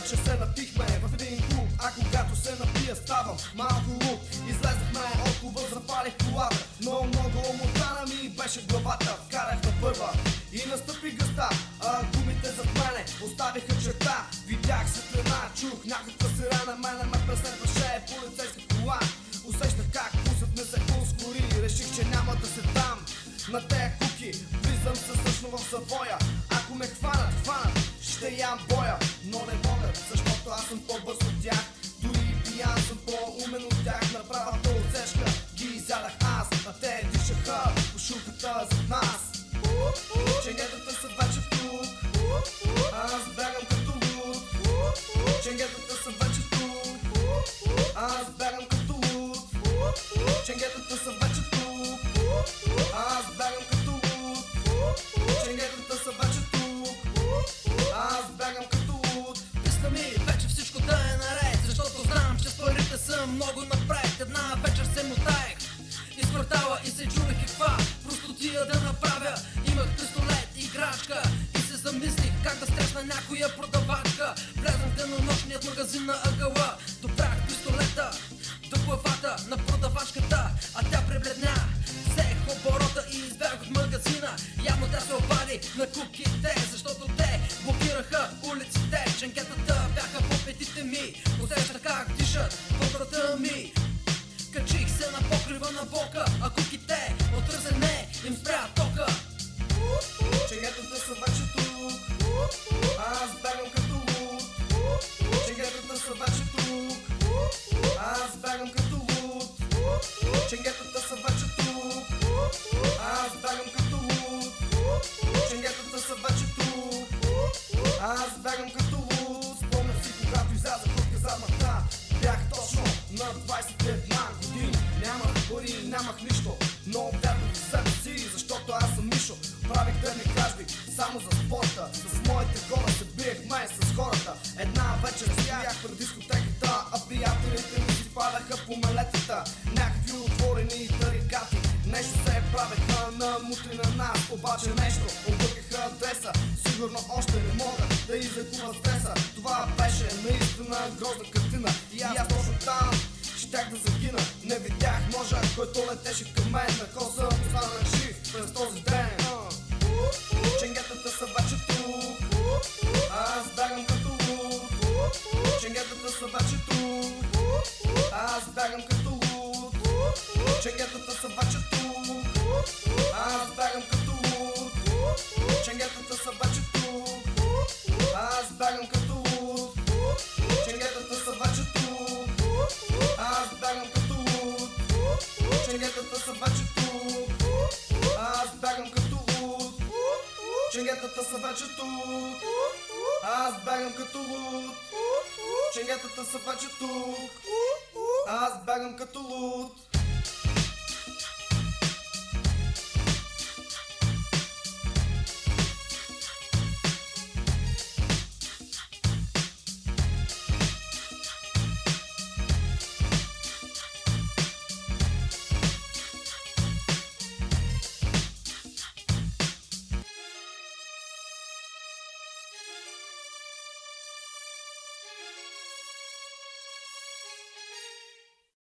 вече се напихме. В един клуб А когато се напия ставам малко лук Излезахме от клуба, колата Но много мотана ми беше главата. Вкарах на първа и настъпи гъста А гумите зад мене оставиха черта. Видях светлина, чух някаква сирена Мене ме преследваше полицейска кола. Усещах как пулсът ми се ускори Реших, че няма да се дам на тея куки. Влизам се също в завоя Ако ме хванат, хванат, ще ям боя Но не могат, защото аз съм по-бърз от тях много напред Една вечер се мотаех из квартала и се чудех каква простотия да направя. Имах пистолет, играчка и се замислих как да стресна някоя продавачка. Влезнах в денонощният магазин на ъгъла Добрах пистолета до главата на продавачката А тя пребледня. Взех оборота и избягах от магазина. Явно тя се обади на куките Защото те блокираха улиците. Ченкетата бяха по петите ми. Усещах как дишат вътрата ми Качих се на покрива на бока А куките от ръзене им спря тока. Ченгетата са вече тук Аз бягам като луд. Ченгетата са вече тук Аз бягам като луд. Ченгетата са вече тук Аз бягам като луд. Ченгетата са вече тук Аз бягам като луд нямах нищо Но вярвах в себе си, защото аз съм Мишо. Правих дърни кражби само за спорта. С моите хора се биехме с хората. Една вечер стоях пред дискотеката А приятелите ми си падаха по мелетата Някакви отворени тарикати. Нещо се правеха на мутри на нас Обаче нещо объркаха адреса. Сигурно още не мога да излекува стреса. Това беше наистина грозна картина. И аз точно там щях да загина Не видях ножа, който летеше към мен. На коса останах жив през този ден. Ченгетата са вече тук. Аз бягам като луд Ченгетата са вече тук. Аз бягам като луд Ченгетата са вече Ченгетата са вече тук. Аз бягам като луд. Ченгетата са вече тук